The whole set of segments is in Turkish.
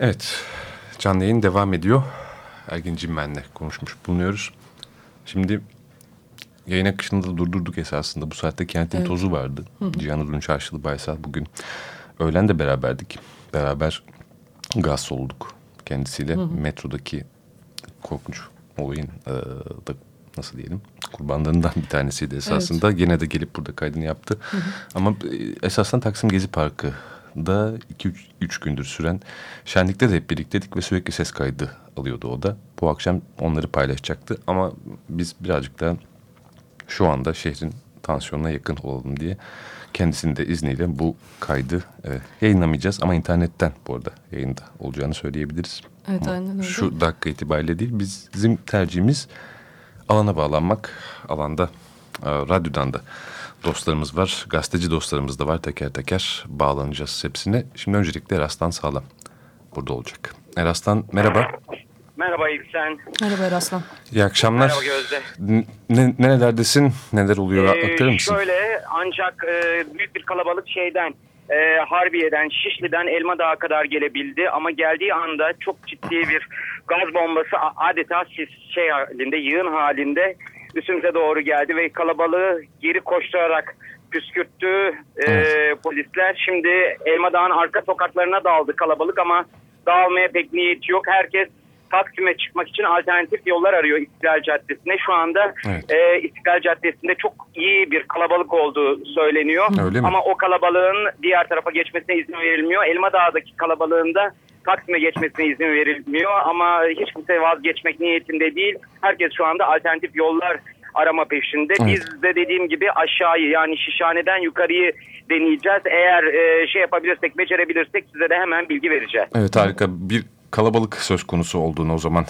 Evet, canlı yayın devam ediyor. Ergin Cimmen'le konuşmuş bulunuyoruz. Şimdi yayın akışını da durdurduk esasında. Bu saatte kentin evet. tozu vardı. Cihan Uzun Çarşılı Baysal bugün öğlen de beraberdik. Beraber gaz solduk kendisiyle. Hı hı. Metrodaki korkunç olayın e, da nasıl diyelim kurbanlarından bir tanesiydi esasında. Evet. Gene de gelip burada kaydını yaptı. Hı hı. Ama e, esasında Taksim Gezi Parkı da 2-3 gündür süren şenlikte de hep birlikteydik ve sürekli ses kaydı alıyordu o da. Bu akşam onları paylaşacaktı ama biz birazcık da şu anda şehrin tansiyonuna yakın olalım diye kendisinin de izniyle bu kaydı e, yayınlamayacağız ama internetten bu arada yayında olacağını söyleyebiliriz. Evet ama aynen öyle. Şu dakika itibariyle değil biz, bizim tercihimiz alana bağlanmak alanda e, radyodan da dostlarımız var. Gazeteci dostlarımız da var. Teker teker bağlanacağız hepsine. Şimdi öncelikle Eraslan Sağlam burada olacak. Eraslan merhaba. Merhaba İlsen. Merhaba Eraslan. İyi akşamlar. Merhaba Gözde. Ne, nerelerdesin? Neler oluyor? Ee, Aktarır mısın? Şöyle ancak e, büyük bir kalabalık şeyden e, Harbiye'den, Şişli'den Elmadağ'a kadar gelebildi. Ama geldiği anda çok ciddi bir gaz bombası adeta şey halinde, yığın halinde üstümüze doğru geldi ve kalabalığı geri koşturarak püskürttü e, polisler. Şimdi Elmadağ'ın arka sokaklarına daldı kalabalık ama dağılmaya pek niyeti yok. Herkes Taksim'e çıkmak için alternatif yollar arıyor İstiklal Caddesi'ne. Şu anda evet. e, İstiklal Caddesi'nde çok iyi bir kalabalık olduğu söyleniyor. Öyle mi? Ama o kalabalığın diğer tarafa geçmesine izin verilmiyor. Elmadağ'daki kalabalığında Taksim'e geçmesine izin verilmiyor ama hiç kimse vazgeçmek niyetinde değil. Herkes şu anda alternatif yollar arama peşinde. Evet. Biz de dediğim gibi aşağıyı yani Şişhane'den yukarıyı deneyeceğiz. Eğer e, şey yapabilirsek, becerebilirsek size de hemen bilgi vereceğiz. Evet harika. Bir kalabalık söz konusu olduğunu o zaman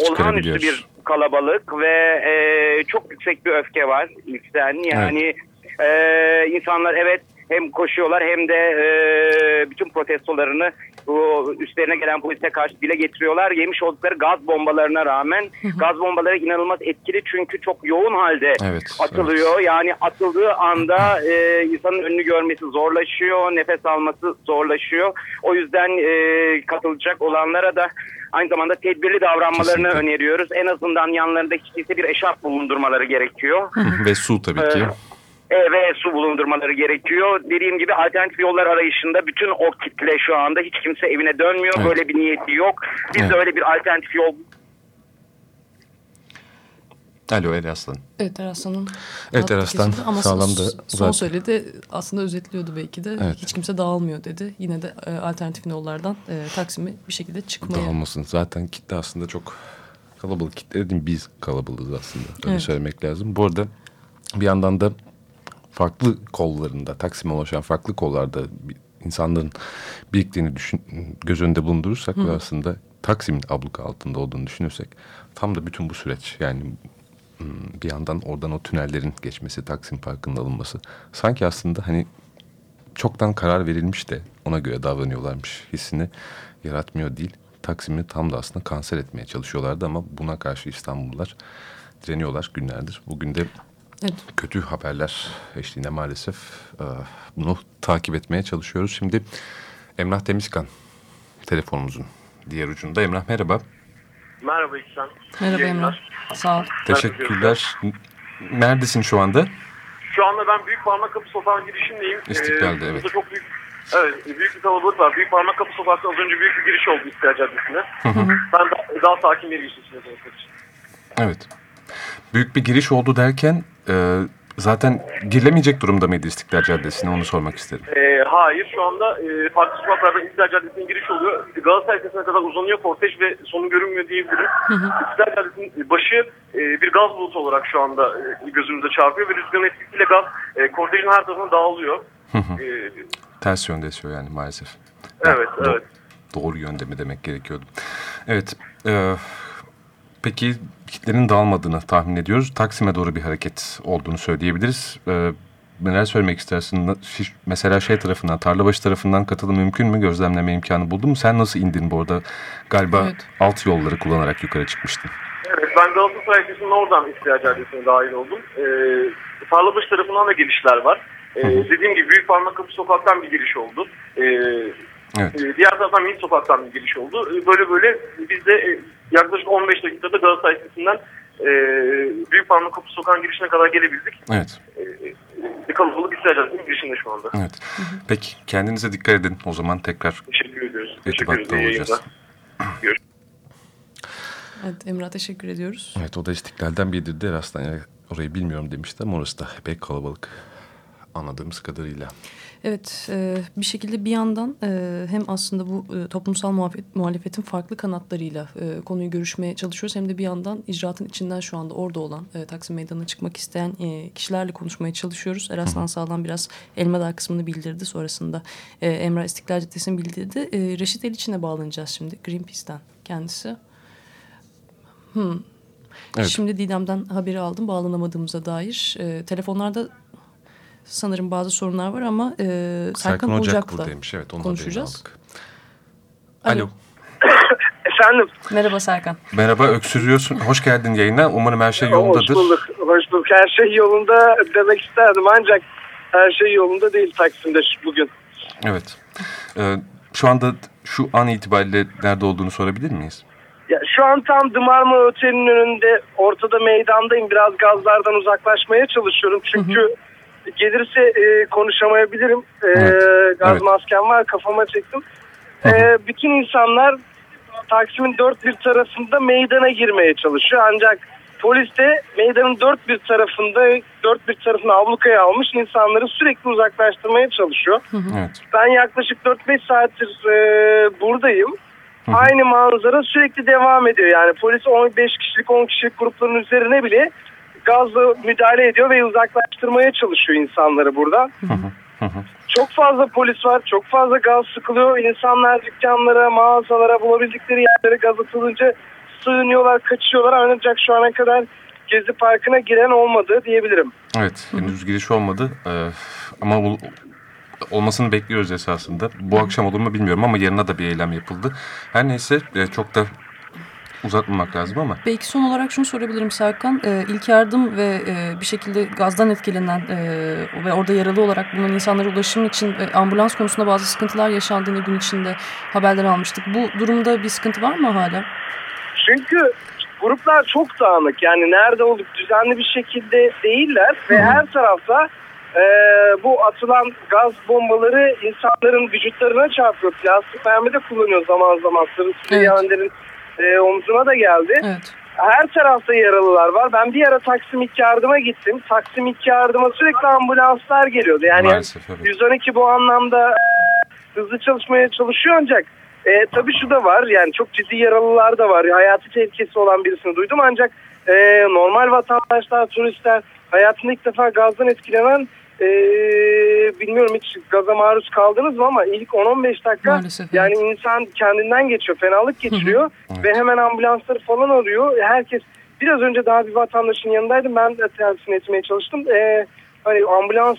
Olağanüstü bir kalabalık ve e, çok yüksek bir öfke var ilkten. Yani evet. e, insanlar evet hem koşuyorlar hem de e, bütün protestolarını bu üstlerine gelen polise karşı dile getiriyorlar. Yemiş oldukları gaz bombalarına rağmen gaz bombaları inanılmaz etkili çünkü çok yoğun halde evet, atılıyor. Evet. Yani atıldığı anda e, insanın önünü görmesi zorlaşıyor, nefes alması zorlaşıyor. O yüzden e, katılacak olanlara da aynı zamanda tedbirli davranmalarını Kesinlikle. öneriyoruz. En azından yanlarında hiç değilse bir eşarp bulundurmaları gerekiyor. Ve su tabii ki. Ee, ve su bulundurmaları gerekiyor. Dediğim gibi alternatif yollar arayışında bütün o kitle şu anda hiç kimse evine dönmüyor. Evet. Böyle bir niyeti yok. Biz evet. de öyle bir alternatif yol Alo Eraslan. Evet Eraslan'ın. Evet Eraslan ama sağlamdı. Son zaten. söyledi aslında özetliyordu belki de. Evet. Hiç kimse dağılmıyor dedi. Yine de e, alternatif yollardan e, Taksim'e bir şekilde çıkmaya. Dağılmasın. Zaten kitle aslında çok kalabalık kitle değil Biz kalabalığız aslında. Öyle evet. söylemek lazım. Bu arada bir yandan da farklı kollarında, Taksim'e ulaşan farklı kollarda insanların biriktiğini düşün, göz önünde bulundurursak Hı. ve aslında Taksim'in abluka altında olduğunu düşünürsek tam da bütün bu süreç yani bir yandan oradan o tünellerin geçmesi, Taksim Parkı'nın alınması sanki aslında hani çoktan karar verilmiş de ona göre davranıyorlarmış hissini yaratmıyor değil. Taksim'i tam da aslında kanser etmeye çalışıyorlardı ama buna karşı İstanbullular direniyorlar günlerdir. Bugün de Evet. Kötü haberler eşliğinde maalesef e, bunu takip etmeye çalışıyoruz. Şimdi Emrah Temizkan telefonumuzun diğer ucunda. Emrah merhaba. Merhaba İhsan. Merhaba Emrah. Sağ ol. Teşekkürler. Neredesin şu anda? Şu anda ben Büyük Parmak Kapı Sokağı'nın girişindeyim. İstiklal'de ee, evet. çok büyük Evet, büyük bir kalabalık var. Büyük Parmak Kapı Sokak'ta az önce büyük bir giriş oldu İstiklal Caddesi'ne. ben daha, daha sakin bir giriş için. Evet. Büyük bir giriş oldu derken e, zaten girilemeyecek durumda mıydı İstiklal Caddesi'ne onu sormak isterim. E, hayır şu anda e, farklı sokaklardan İstiklal Caddesi'ne giriş oluyor. Galatasaray Caddesi'ne kadar uzanıyor kortej ve sonu görünmüyor diyebilirim. İstiklal Caddesi'nin başı e, bir gaz bulutu olarak şu anda e, gözümüze çarpıyor ve rüzgarın etkisiyle gaz e, kortejin her tarafına dağılıyor. e, Ters yönde esiyor yani maalesef. Evet, yani, evet. Doğru yönde mi demek gerekiyordu. Evet, e, Peki kitlenin dağılmadığını tahmin ediyoruz. Taksim'e doğru bir hareket olduğunu söyleyebiliriz. Ee, neler söylemek istersin? Mesela şey tarafından, Tarlabaşı tarafından katılım mümkün mü? Gözlemleme imkanı buldun mu? Sen nasıl indin bu arada? Galiba evet. alt yolları kullanarak yukarı çıkmıştın. Evet, ben Galatasaray Caddesi'nin oradan İstiklal Caddesi'ne dahil oldum. Ee, Tarlabaşı tarafından da girişler var. Ee, dediğim gibi Büyük Parmak Kapı Sokak'tan bir giriş oldu. Ee, Evet. E, diğer taraftan Milli Sokak'tan bir giriş oldu. E, böyle böyle biz de e, yaklaşık 15 dakikada Galatasaray sitesinden e, Büyük Parmak Kapı Sokağı'nın girişine kadar gelebildik. Evet. E, bir kalabalık Caddesi'nin girişinde şu anda. Evet. Peki kendinize dikkat edin o zaman tekrar. Teşekkür ediyoruz. İrtibatta olacağız. Evet Emrah teşekkür ediyoruz. Evet o da İstiklal'den bildirdi. Eraslan yani orayı bilmiyorum demişti ama orası da epey kalabalık anladığımız kadarıyla. Evet e, bir şekilde bir yandan e, hem aslında bu e, toplumsal muhalefet, muhalefetin farklı kanatlarıyla e, konuyu görüşmeye çalışıyoruz. Hem de bir yandan icraatın içinden şu anda orada olan e, Taksim Meydanı'na çıkmak isteyen e, kişilerle konuşmaya çalışıyoruz. Eraslan Sağlam biraz Elmadağ kısmını bildirdi. Sonrasında e, Emrah İstiklal Caddesi'ni bildirdi. E, Reşit Eliçin'e bağlanacağız şimdi Greenpeace'ten kendisi. Hmm. Evet. Şimdi Didem'den haberi aldım bağlanamadığımıza dair. E, telefonlarda sanırım bazı sorunlar var ama e, Serkan, Serkan Ocak buradaymış. Evet, onu konuşacağız. Alo. Alo. Efendim. Merhaba Serkan. Merhaba öksürüyorsun. Hoş geldin yayına. Umarım her şey yolundadır. Hoş bulduk. Hoş bulduk. Her şey yolunda demek isterdim ancak her şey yolunda değil Taksim'de bugün. Evet. Ee, şu anda şu an itibariyle nerede olduğunu sorabilir miyiz? Ya, şu an tam Dımarma Otel'in önünde ortada meydandayım. Biraz gazlardan uzaklaşmaya çalışıyorum. Çünkü hı hı gelirse e, konuşamayabilirim. E, evet. Gaz evet. maskem var kafama çektim. E, bütün insanlar Taksim'in dört bir tarafında meydana girmeye çalışıyor. Ancak polis de meydanın dört bir tarafında dört bir tarafını ablukaya almış insanları sürekli uzaklaştırmaya çalışıyor. Evet. Ben yaklaşık 4-5 saattir e, buradayım. Hı hı. Aynı manzara sürekli devam ediyor. Yani polis 15 kişilik 10 kişilik grupların üzerine bile gazla müdahale ediyor ve uzaklaştırmaya çalışıyor insanları buradan. çok fazla polis var, çok fazla gaz sıkılıyor. İnsanlar dükkanlara, mağazalara bulabildikleri yerlere gaz atılınca sığınıyorlar, kaçıyorlar. Ancak şu ana kadar Gezi Parkı'na giren olmadı diyebilirim. Evet, henüz giriş olmadı. Ee, ama olmasını bekliyoruz esasında. Bu akşam olur mu bilmiyorum ama yarına da bir eylem yapıldı. Her neyse e, çok da uzatmamak lazım ama. Belki son olarak şunu sorabilirim Serkan. E, ilk yardım ve e, bir şekilde gazdan etkilenen e, ve orada yaralı olarak bulunan insanlara ulaşım için e, ambulans konusunda bazı sıkıntılar yaşandığını gün içinde haberler almıştık. Bu durumda bir sıkıntı var mı hala? Çünkü gruplar çok dağınık. Yani nerede olduk düzenli bir şekilde değiller ve Hı. her tarafta e, bu atılan gaz bombaları insanların vücutlarına çarpıyor. Plastik mermi de kullanıyor zaman zaman. Sırı evet e, omzuna da geldi. Evet. Her tarafta yaralılar var. Ben bir ara Taksim İlk Yardım'a gittim. Taksim İlk Yardım'a sürekli ambulanslar geliyordu. Yani Maalesef, evet. 112 bu anlamda hızlı çalışmaya çalışıyor ancak e, tabii şu da var yani çok ciddi yaralılar da var. Hayatı tehlikesi olan birisini duydum ancak e, normal vatandaşlar, turistler hayatında ilk defa gazdan etkilenen e, bilmiyorum hiç gaza maruz kaldınız mı ama ilk 10-15 dakika Maalesef, yani evet. insan kendinden geçiyor, fenalık geçiriyor ve hemen ambulansları falan arıyor. Herkes biraz önce daha bir vatandaşın yanındaydım. Ben de tersine etmeye çalıştım. E, hani ambulans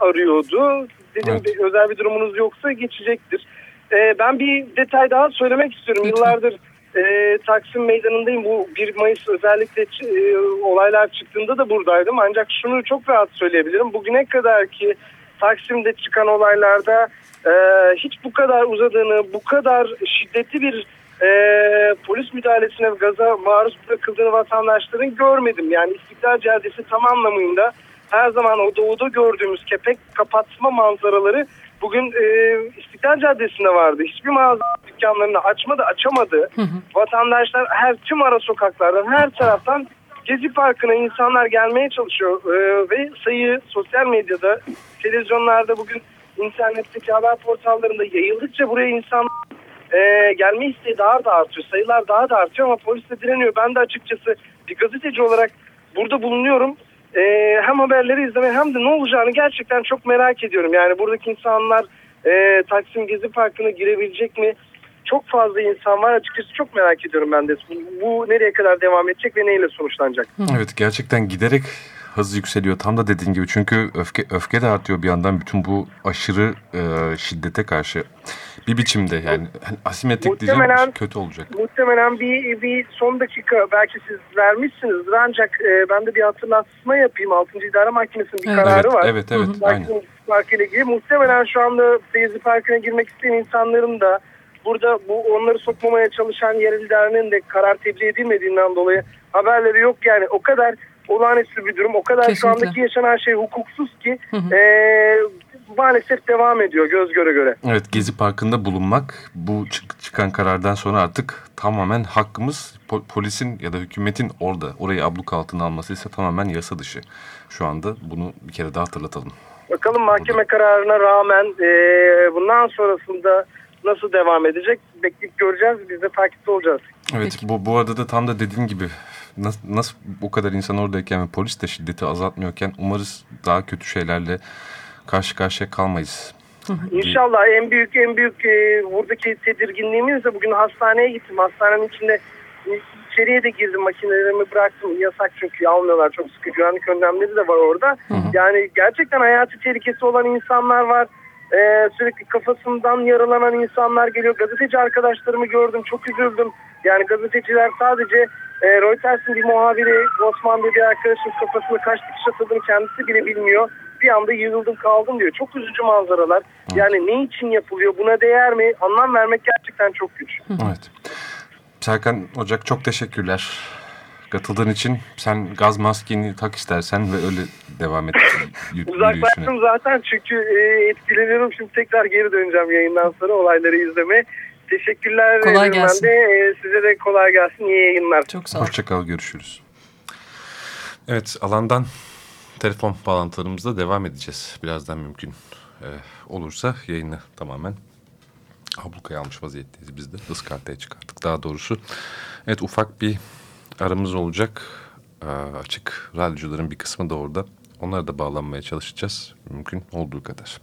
arıyordu. Dedim evet. bir, özel bir durumunuz yoksa geçecektir. E, ben bir detay daha söylemek istiyorum. Lütfen. Yıllardır e, Taksim Meydanı'ndayım. Bu 1 Mayıs özellikle e, olaylar çıktığında da buradaydım. Ancak şunu çok rahat söyleyebilirim. Bugüne kadar ki Taksim'de çıkan olaylarda e, hiç bu kadar uzadığını, bu kadar şiddetli bir e, polis müdahalesine gaza maruz bırakıldığını vatandaşların görmedim. Yani İstiklal Caddesi tam anlamıyla her zaman o doğuda gördüğümüz kepek kapatma manzaraları bugün e, İstiklal Caddesi'nde vardı. Hiçbir mağaza dükkanlarını açmadı, açamadı. Hı hı. Vatandaşlar her tüm ara sokaklardan, her taraftan Gezi Parkı'na insanlar gelmeye çalışıyor. E, ve sayı sosyal medyada, televizyonlarda bugün internetteki haber portallarında yayıldıkça buraya insan e, gelme isteği daha da artıyor. Sayılar daha da artıyor ama polis de direniyor. Ben de açıkçası bir gazeteci olarak burada bulunuyorum e, hem haberleri izlemeye hem de ne olacağını gerçekten çok merak ediyorum. Yani buradaki insanlar e, Taksim Gezi Parkı'na girebilecek mi? Çok fazla insan var açıkçası çok merak ediyorum ben de. Bu, bu nereye kadar devam edecek ve neyle sonuçlanacak? Evet gerçekten giderek hız yükseliyor. Tam da dediğin gibi çünkü öfke öfke de artıyor bir yandan bütün bu aşırı e, şiddete karşı bir biçimde yani hani asimetrik muhtemelen, diyeceğim kötü olacak. Muhtemelen bir, bir son dakika belki siz vermişsinizdir ancak e, ben de bir hatırlatma yapayım. 6. İdare Mahkemesi'nin bir evet, kararı evet, var. Evet evet. Hı -hı. Parkı ile ilgili. Muhtemelen şu anda Gezi Parkı'na girmek isteyen insanların da burada bu onları sokmamaya çalışan yerel idarenin de karar tebliğ edilmediğinden dolayı haberleri yok. Yani o kadar olağanüstü bir durum. O kadar Kesinlikle. şu andaki yaşanan şey hukuksuz ki e, maalesef devam ediyor göz göre göre. Evet Gezi Parkı'nda bulunmak bu çık- çıkan karardan sonra artık tamamen hakkımız Po- polisin ya da hükümetin orada orayı abluk altına alması ise tamamen yasa dışı. Şu anda bunu bir kere daha hatırlatalım. Bakalım mahkeme kararına rağmen e, bundan sonrasında nasıl devam edecek bekleyip göreceğiz. Biz de takipte olacağız. Evet bu, bu arada da tam da dediğin gibi nasıl, nasıl bu kadar insan oradayken ve polis de şiddeti azaltmıyorken umarız daha kötü şeylerle karşı karşıya kalmayız. İnşallah en büyük en büyük e, buradaki tedirginliğimiz de bugün hastaneye gittim. Hastanenin içinde içeriye de girdim makinelerimi bıraktım. Yasak çünkü almıyorlar. Çok sıkı güvenlik önlemleri de var orada. Yani gerçekten hayati tehlikesi olan insanlar var. E, sürekli kafasından yaralanan insanlar geliyor. Gazeteci arkadaşlarımı gördüm. Çok üzüldüm. Yani gazeteciler sadece e, Reuters'in bir muhabiri Osman diye bir arkadaşın kafasına kaç dikiş atıldığını kendisi bile bilmiyor. Bir anda yığıldım kaldım diyor. Çok üzücü manzaralar. Yani ne için yapılıyor? Buna değer mi? Anlam vermek gerçekten çok güç. Evet. Serkan Ocak çok teşekkürler. Katıldığın için sen gaz maskeni tak istersen ve öyle devam et. Uzaklaştım zaten çünkü e, etkileniyorum. Şimdi tekrar geri döneceğim yayından sonra olayları izlemeye. Teşekkürler. Kolay gelsin. de. E, size de kolay gelsin. İyi yayınlar. Çok sağ ol. Hoşçakal görüşürüz. Evet alandan telefon bağlantılarımızda devam edeceğiz. Birazdan mümkün e, olursa yayını tamamen ablukaya almış vaziyetteyiz biz de. Iskartaya çıkarttık daha doğrusu. Evet ufak bir aramız olacak. E, açık radyocuların bir kısmı da orada. Onlara da bağlanmaya çalışacağız. Mümkün olduğu kadar.